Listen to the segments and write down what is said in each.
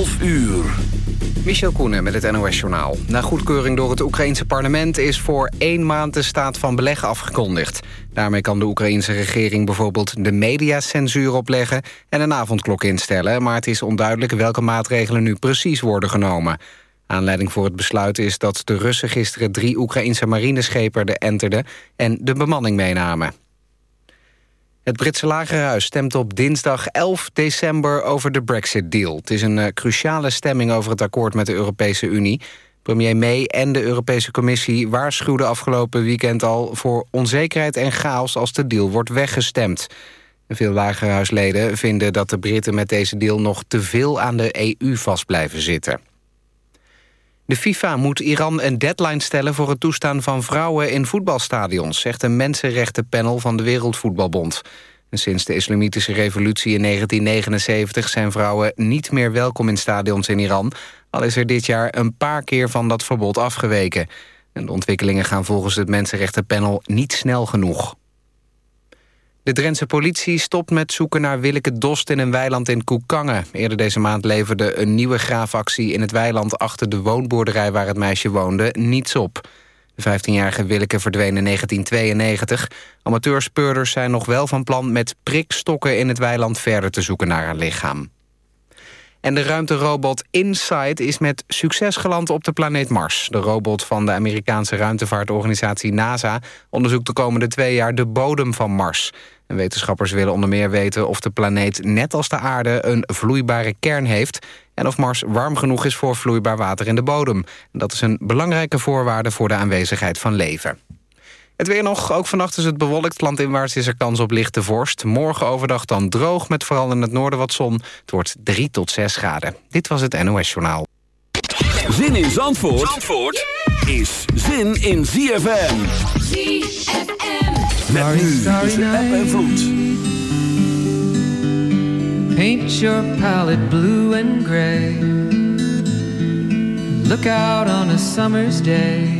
11 uur. Michel Koenen met het NOS-journaal. Na goedkeuring door het Oekraïense parlement... is voor één maand de staat van beleg afgekondigd. Daarmee kan de Oekraïense regering bijvoorbeeld de mediacensuur opleggen... en een avondklok instellen, maar het is onduidelijk... welke maatregelen nu precies worden genomen. Aanleiding voor het besluit is dat de Russen gisteren... drie Oekraïense marineschepen enterden en de bemanning meenamen. Het Britse Lagerhuis stemt op dinsdag 11 december over de Brexit-deal. Het is een uh, cruciale stemming over het akkoord met de Europese Unie. Premier May en de Europese Commissie waarschuwden afgelopen weekend al... voor onzekerheid en chaos als de deal wordt weggestemd. Veel Lagerhuisleden vinden dat de Britten met deze deal... nog te veel aan de EU vast blijven zitten. De FIFA moet Iran een deadline stellen voor het toestaan van vrouwen in voetbalstadions, zegt een mensenrechtenpanel van de Wereldvoetbalbond. En sinds de islamitische revolutie in 1979 zijn vrouwen niet meer welkom in stadions in Iran, al is er dit jaar een paar keer van dat verbod afgeweken. En de ontwikkelingen gaan volgens het mensenrechtenpanel niet snel genoeg. De Drentse politie stopt met zoeken naar Willeke Dost in een weiland in Koekangen. Eerder deze maand leverde een nieuwe graafactie in het weiland... achter de woonboerderij waar het meisje woonde niets op. De 15-jarige Willeke verdween in 1992. Amateurspeurders zijn nog wel van plan met prikstokken in het weiland... verder te zoeken naar haar lichaam. En de ruimterobot InSight is met succes geland op de planeet Mars. De robot van de Amerikaanse ruimtevaartorganisatie NASA... onderzoekt de komende twee jaar de bodem van Mars. En wetenschappers willen onder meer weten of de planeet... net als de aarde een vloeibare kern heeft... en of Mars warm genoeg is voor vloeibaar water in de bodem. Dat is een belangrijke voorwaarde voor de aanwezigheid van leven. Het weer nog, ook vannacht is het bewolkt. Landinwaarts is er kans op lichte vorst. Morgen overdag dan droog, met vooral in het noorden wat zon. Het wordt 3 tot 6 graden. Dit was het NOS Journaal. Zin in Zandvoort, Zandvoort is zin in ZFM. ZFM. Met nu tussen app en vloed. Paint your palette blue and gray. Look out on a summer's day.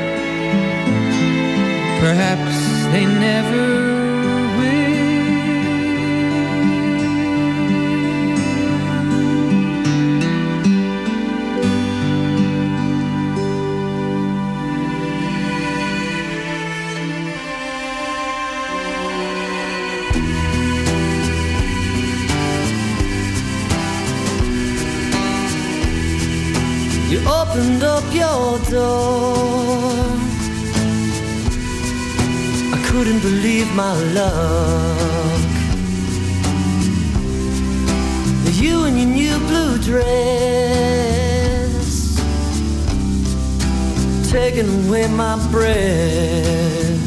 Perhaps they never You opened up your door. Couldn't believe my luck. You in your new blue dress, taking away my breath.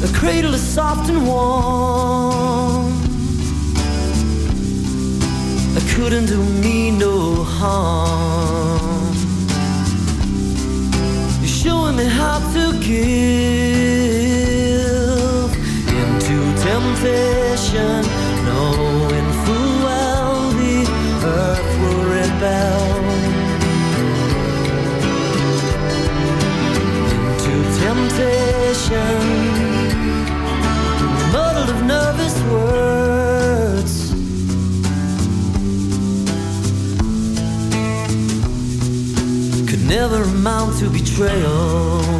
The cradle is soft and warm couldn't do me no harm. You're showing me how to give into temptation, knowing full well the earth will rebel. Into temptation, muddled of nervous words. Could never amount to betrayal.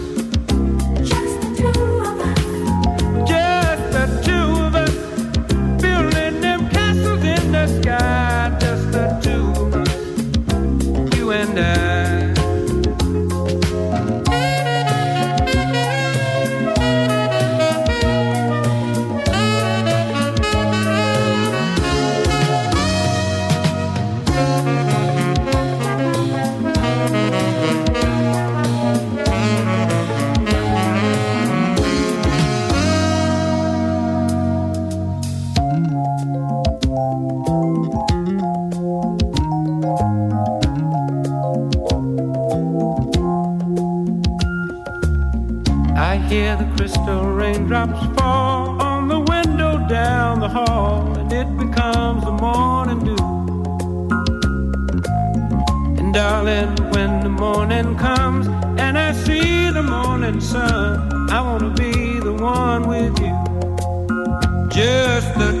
Darling, when the morning comes and I see the morning sun, I wanna be the one with you. Just the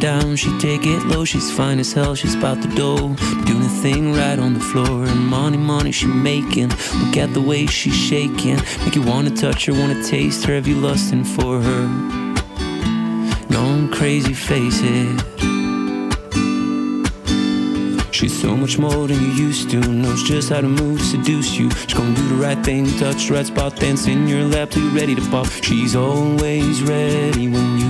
Down, she take it low. She's fine as hell, she's about the dough. Doing the thing right on the floor. And money, money she making. Look at the way she's shaking. Make you wanna touch her, wanna taste her. Have you lusting for her? Gone crazy, face it. She's so much more than you used to. Knows just how to move, seduce you. She's gonna do the right thing, touch the right spot, dance in your lap you're ready to pop. She's always ready when you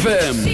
ZFM.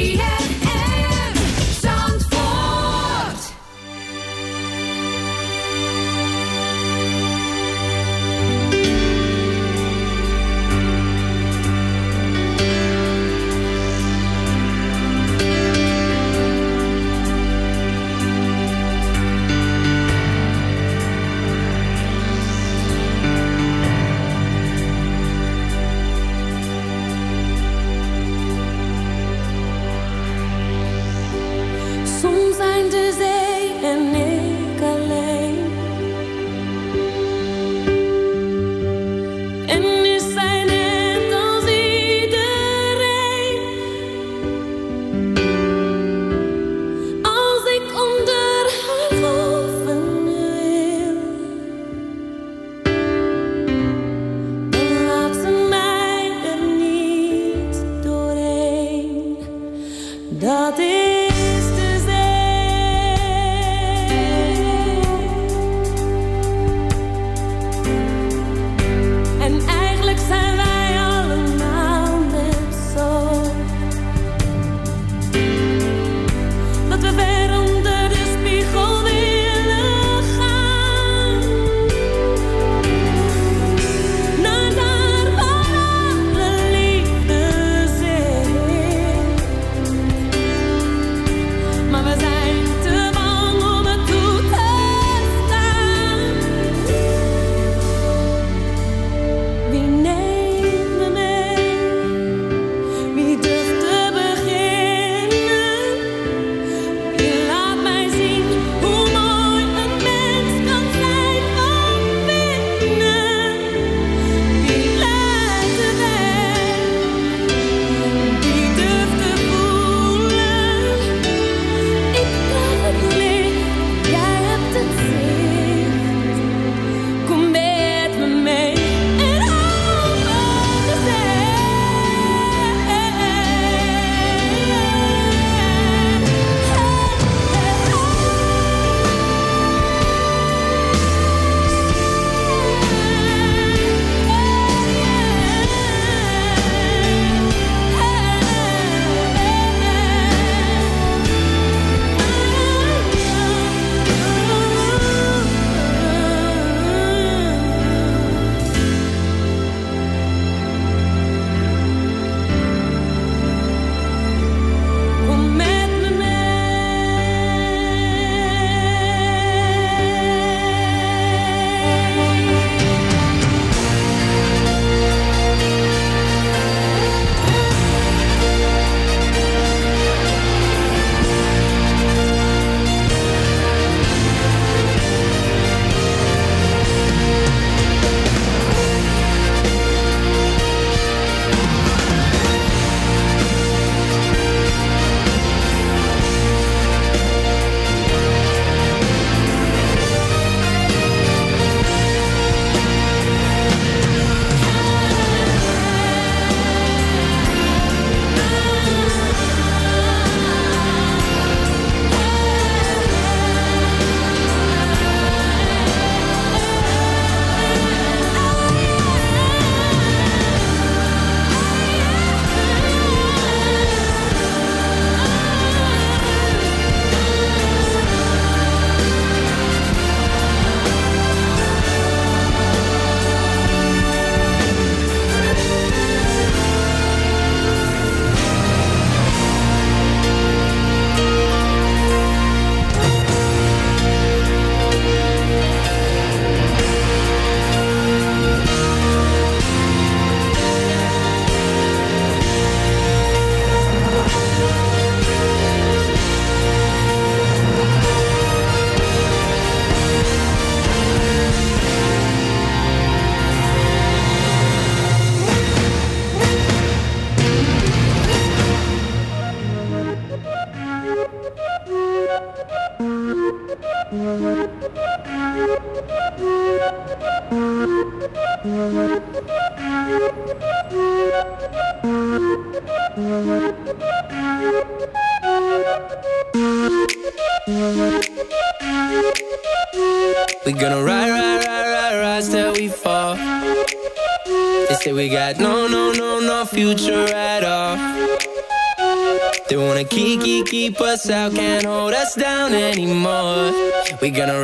Can't hold us down anymore. We gonna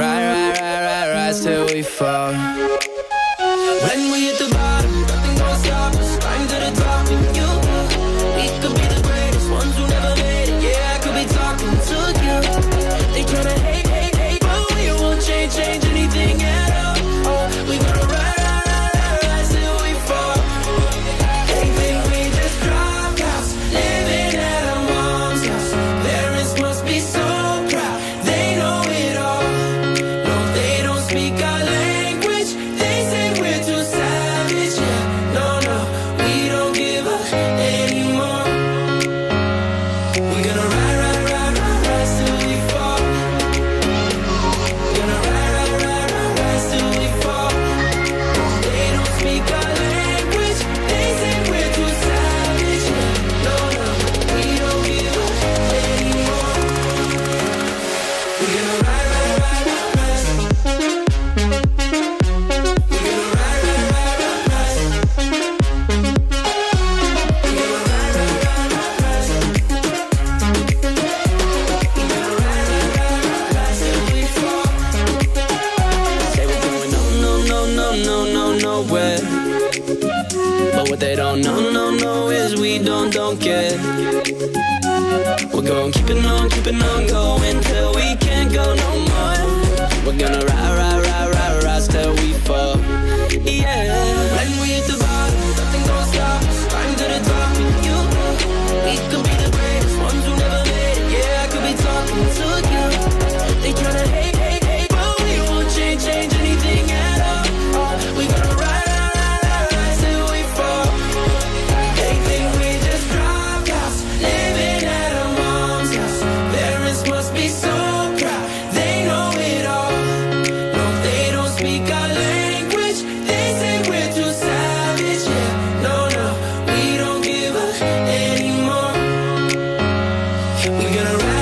gonna ride.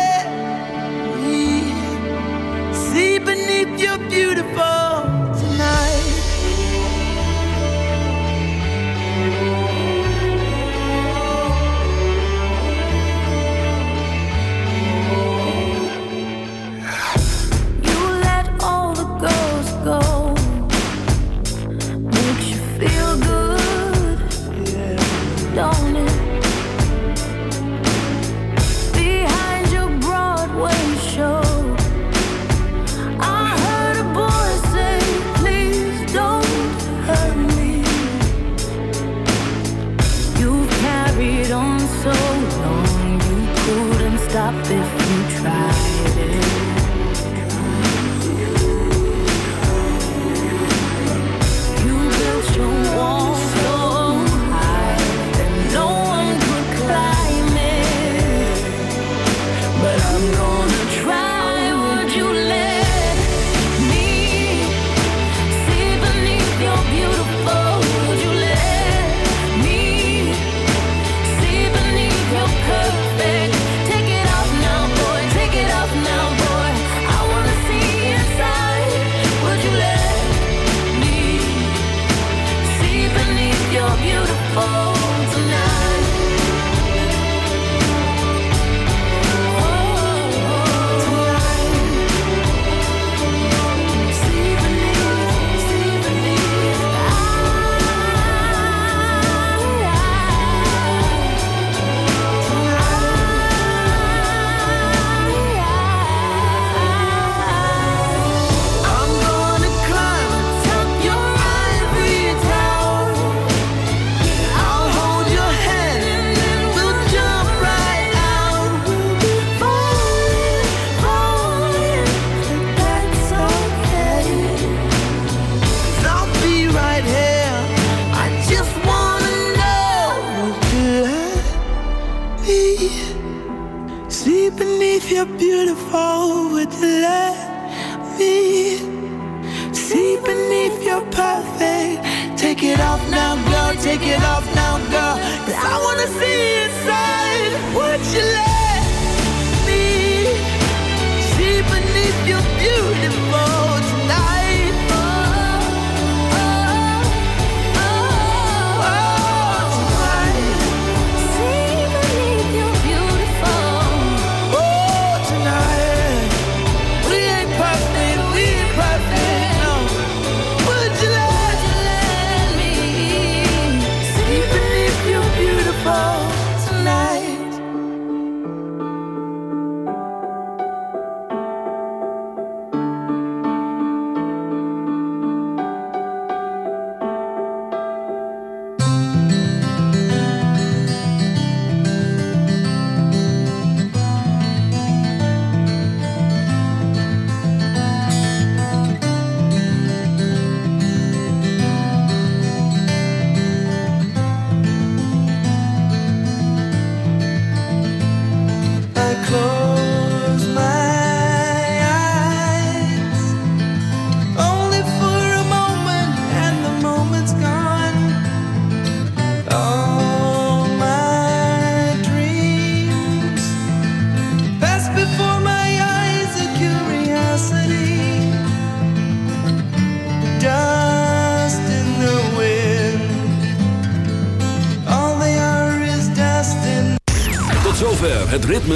you're beautiful. wanna see inside what you like.